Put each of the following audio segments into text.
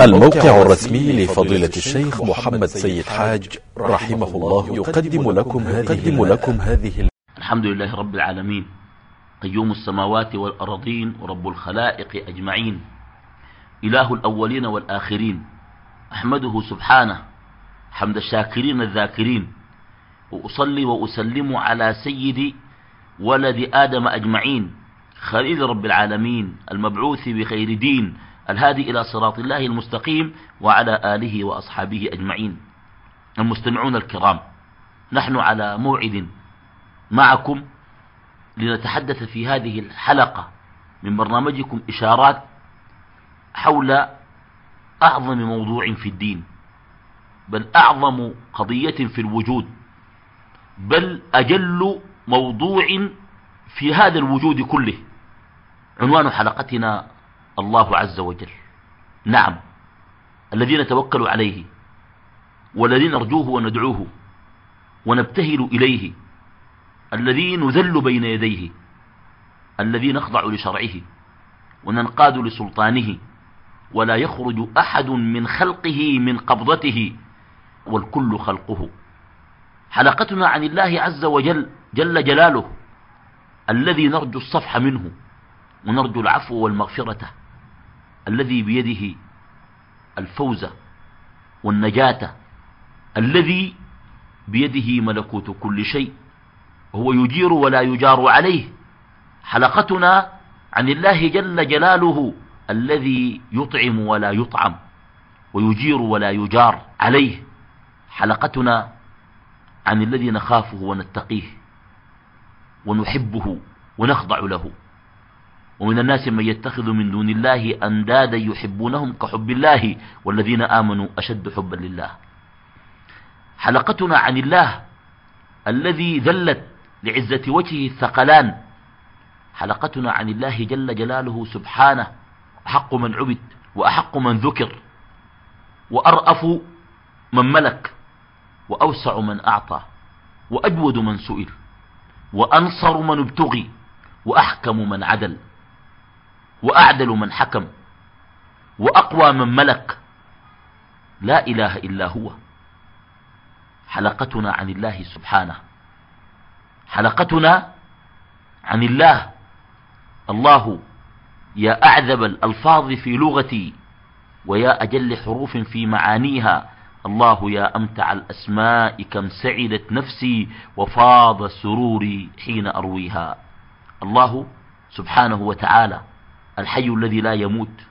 الموقع الرسمي لفضيلة الشيخ محمد سيد حاج رحمه الله يقدم لكم هذه, لكم هذه الحمد لله رب العالمين. قيوم السماوات والأرضين ورب الخلائق أجمعين. إله الأولين والآخرين. أحمده سبحانه. حمد الشاكرين الذاكرين. وأصلي وأسلم على سيد ولد آدم أجمعين. خليل رب العالمين. المبعوث بخير دين. الهادي إلى صراط الله المستقيم وعلى آله وأصحابه أجمعين. المستمعون الكرام نحن على موعد معكم لنتحدث في هذه الحلقة من برنامجكم إشارات حول أعظم موضوع في الدين بل أعظم قضية في الوجود بل أجل موضوع في هذا الوجود كله. عنوان حلقتنا الله عز وجل. نعم. الذي نتوكل عليه والذي نرجوه وندعوه ونبتهل إليه الذي نذل بين يديه الذي نخضع لشرعه وننقاد لسلطانه ولا يخرج أحد من خلقه من قبضته والكل خلقه. حلقتنا عن الله عز وجل جل جلاله الذي نرجو الصفح منه ونرجو العفو والمغفرة. الذي بيده الفوز والنجاة الذي بيده ملكوت كل شيء هو يجير ولا يجار عليه. حلقتنا عن الله جل جلاله الذي يطعم ولا يطعم ويجير ولا يجار عليه. حلقتنا عن الذي نخافه ونتقيه ونحبه ونخضع له. ومن الناس من يتخذ من دون الله أندادا يحبونهم كحب الله والذين آمنوا أشد حبا لله. حلقتنا عن الله الذي ذلت لعزة وجهه الثقلان. حلقتنا عن الله جل جلاله سبحانه أحق من عبد وأحق من ذكر وأرأف من ملك وأوسع من أعطى وأجود من سئل وأنصر من ابتغي وأحكم من عدل. وأعدل من حكم وأقوى من ملك. لا إله إلا هو. حلقتنا عن الله سبحانه. حلقتنا عن الله. الله يا أعذب الألفاظ في لغتي ويا أجل حروف في معانيها. الله يا أمتع الأسماء كم سعدت نفسي وفاض سروري حين أرويها. الله سبحانه وتعالى الحي الذي لا يموت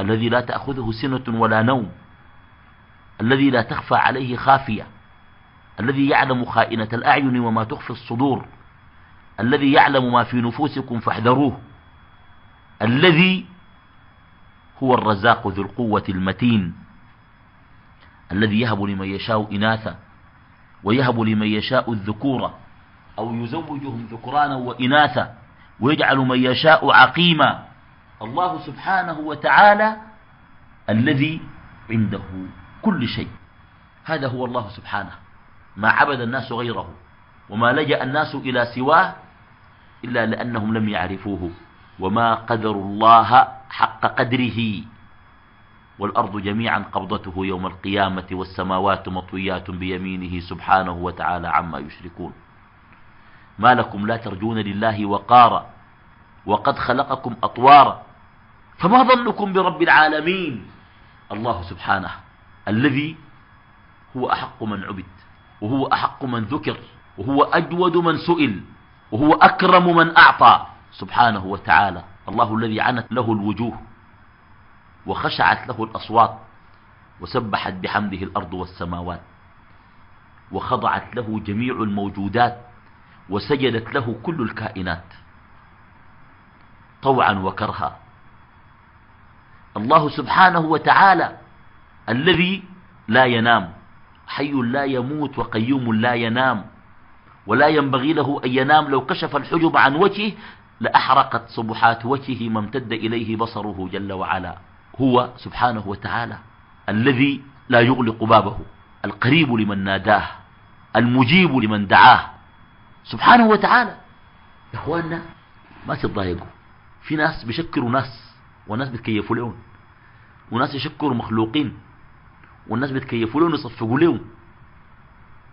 الذي لا تأخذه سنة ولا نوم الذي لا تخفى عليه خافية الذي يعلم خائنة الأعين وما تخفي الصدور الذي يعلم ما في نفوسكم فاحذروه الذي هو الرزاق ذو القوة المتين الذي يهب لمن يشاء إناثا ويهب لمن يشاء الذكورة أو يزوجهم ذكرانا وإناثا. ويجعل من يشاء عقيما. الله سبحانه وتعالى الذي عنده كل شيء. هذا هو الله سبحانه. ما عبد الناس غيره. وما لجأ الناس إلى سواه إلا لأنهم لم يعرفوه. وما قدروا الله حق قدره. والأرض جميعا قبضته يوم القيامة والسماوات مطويات بيمينه سبحانه وتعالى عما يشركون. ما لكم لا ترجون لله وقارا. وقد خلقكم أطوارا فما ظنكم برب العالمين؟ الله سبحانه الذي هو أحق من عبد وهو أحق من ذكر وهو أجود من سئل وهو أكرم من أعطى. سبحانه وتعالى الله الذي عنت له الوجوه وخشعت له الأصوات وسبحت بحمده الأرض والسماوات وخضعت له جميع الموجودات وسجدت له كل الكائنات. طوعا وكرها. الله سبحانه وتعالى الذي لا ينام حي لا يموت وقيوم لا ينام ولا ينبغي له أن ينام. لو كشف الحجب عن وجهه لأحرقت صبحات وجهه ما امتد إليه بصره جل وعلا. هو سبحانه وتعالى الذي لا يغلق بابه القريب لمن ناداه المجيب لمن دعاه. سبحانه وتعالى. يا إخواننا ما تتضايقوا؟ في ناس بيشكروا ناس وناس بيتكيفوا لهم. وناس يشكروا مخلوقين والناس بتكيفوا لهم يصفقوا لهم.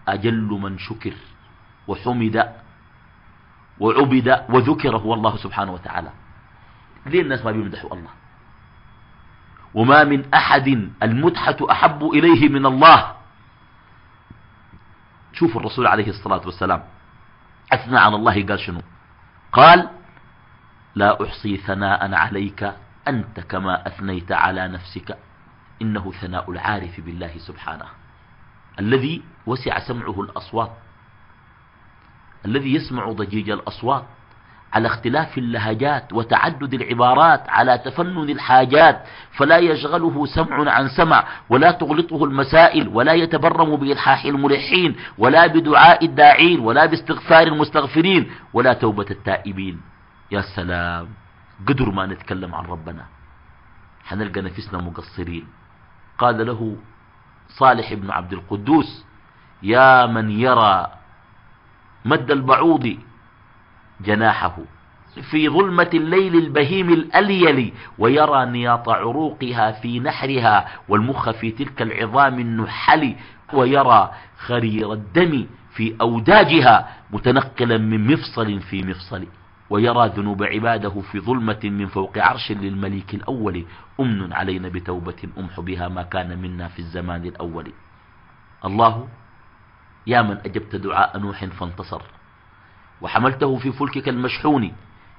أجل من شكر وحمد وعبد وذكر هو الله سبحانه وتعالى. ليه الناس ما بيمدحوا الله؟ وما من أحد المدحة أحب إليه من الله. شوف الرسول عليه الصلاة والسلام أثنى على الله قال شنو؟ قال لا أحصي ثناء عليك أنت كما أثنيت على نفسك. إنه ثناء العارف بالله سبحانه. الذي وسع سمعه الأصوات. الذي يسمع ضجيج الأصوات. على اختلاف اللهجات وتعدد العبارات. على تفنن الحاجات. فلا يشغله سمع عن سمع. ولا تغلطه المسائل. ولا يتبرم بإلحاح الملحين. ولا بدعاء الداعين. ولا باستغفار المستغفرين. ولا توبة التائبين. يا سلام قدر ما نتكلم عن ربنا. حنلقى نفسنا مقصرين. قال له صالح بن عبد القدوس يا من يرى مد البعوض جناحه في ظلمة الليل البهيم الأليل ويرى نياط عروقها في نحرها والمخ في تلك العظام النحل ويرى خرير الدم في أوداجها متنقلا من مفصل في مفصل. ويرى ذنوب عباده في ظلمة من فوق عرش للمليك الأول أمن علينا بتوبة أمح بها ما كان منا في الزمان الأول. الله يا من أجبت دعاء نوح فانتصر. وحملته في فلكك المشحون.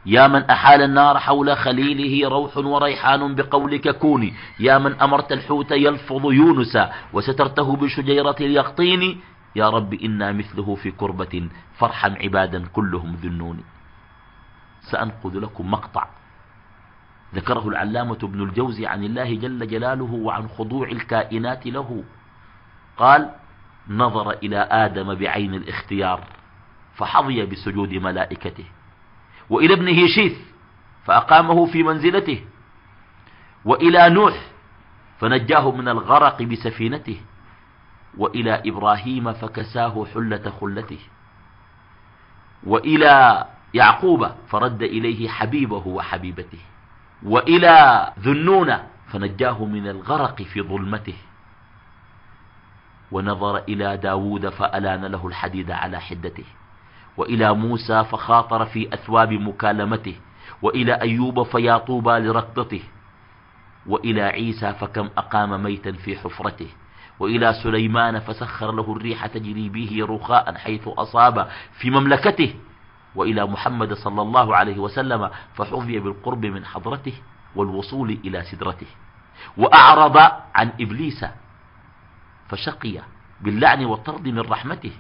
يا من أحال النار حول خليله روح وريحان بقولك كوني. يا من أمرت الحوت يلفظ يونس. وسترته بشجيرة اليقطين. يا رب إنا مثله في كربة فرحا عبادا كلهم ذنون سأنقذ لكم مقطع. ذكره العلامة ابن الجوزي عن الله جل جلاله وعن خضوع الكائنات له. قال نظر إلى آدم بعين الاختيار فحظي بسجود ملائكته وإلى ابنه شيث فأقامه في منزلته وإلى نوح فنجاه من الغرق بسفينته وإلى إبراهيم فكساه حلة خلته وإلى يعقوب فرد إليه حبيبه وحبيبته وإلى ذنون فنجاه من الغرق في ظلمته. ونظر إلى داود فألان له الحديد على حدته وإلى موسى فخاطر في أثواب مكالمته وإلى أيوب فيا طوبى لركضته وإلى عيسى فكم أقام ميتا في حفرته وإلى سليمان فسخر له الريح تجري به رخاء حيث أصاب في مملكته. وإلى محمد صلى الله عليه وسلم فحظي بالقرب من حضرته والوصول إلى سدرته. وأعرض عن إبليس فشقي باللعن والطرد من رحمته.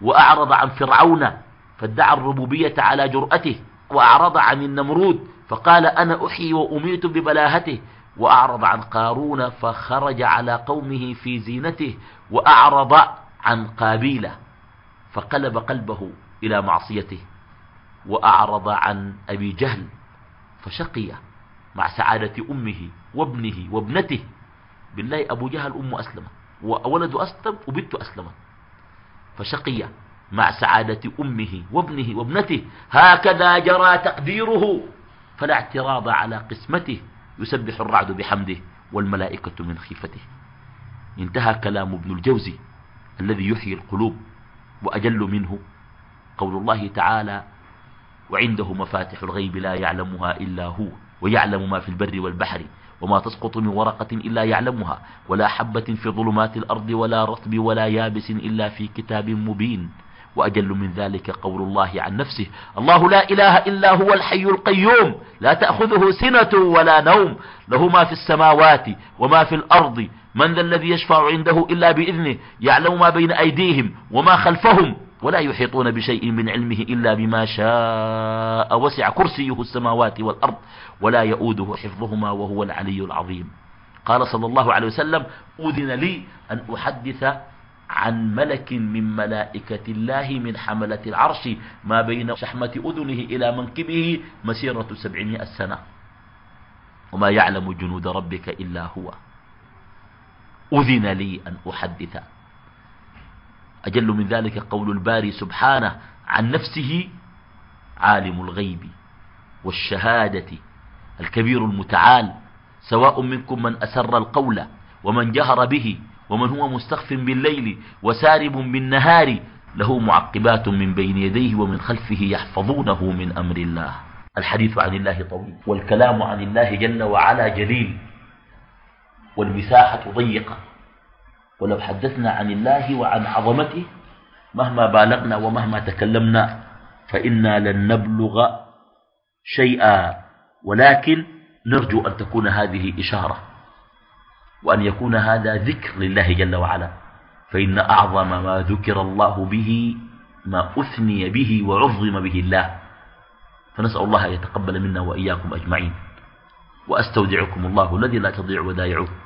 وأعرض عن فرعون فادعى الربوبية على جرأته. وأعرض عن النمرود فقال أنا أحيي وأميت ببلاهته. وأعرض عن قارون فخرج على قومه في زينته. وأعرض عن قابيل فقلب قلبه إلى معصيته وأعرض عن أبي جهل فشقي مع سعادة أمه وابنه وابنته. بالله أبو جهل أمه أسلمت وولد أسلم وبنت أسلمت فشقي مع سعادة أمه وابنه وابنته. هكذا جرى تقديره. فلا اعتراض على قسمته. يسبح الرعد بحمده والملائكة من خيفته. انتهى كلام ابن الجوزي الذي يحيي القلوب وأجل منه قول الله تعالى وعنده مفاتح الغيب لا يعلمها إلا هو ويعلم ما في البر والبحر وما تسقط من ورقة إلا يعلمها ولا حبة في ظلمات الأرض ولا رطب ولا يابس إلا في كتاب مبين. وأجل من ذلك قول الله عن نفسه الله لا إله إلا هو الحي القيوم لا تأخذه سنة ولا نوم له ما في السماوات وما في الأرض من ذا الذي يشفع عنده إلا بإذنه يعلم ما بين أيديهم وما خلفهم. ولا يحيطون بشيء من علمه إلا بما شاء وسع كرسيه السماوات والأرض ولا يؤوده حفظهما وهو العلي العظيم. قال صلى الله عليه وسلم أذن لي أن أحدث عن ملك من ملائكة الله من حملة العرش ما بين شحمة أذنه إلى منكبه مسيرة سبعمائة سنة. وما يعلم جنود ربك إلا هو. أذن لي أن أحدث أجل من ذلك قول الباري سبحانه عن نفسه عالم الغيب والشهادة الكبير المتعال سواء منكم من أسر القول ومن جهر به ومن هو مستخف بالليل وسارب بالنهار له معقبات من بين يديه ومن خلفه يحفظونه من أمر الله. الحديث عن الله طويل والكلام عن الله جل وعلا جليل والمساحة ضيقة. ولو حدثنا عن الله وعن عظمته مهما بالغنا ومهما تكلمنا فإنا لن نبلغ شيئا. ولكن نرجو أن تكون هذه إشارة وأن يكون هذا ذكر لله جل وعلا. فإن أعظم ما ذكر الله به ما أثني به وعظم به الله. فنسأل الله أن يتقبل منا وإياكم أجمعين. وأستودعكم الله الذي لا تضيع ودائعه.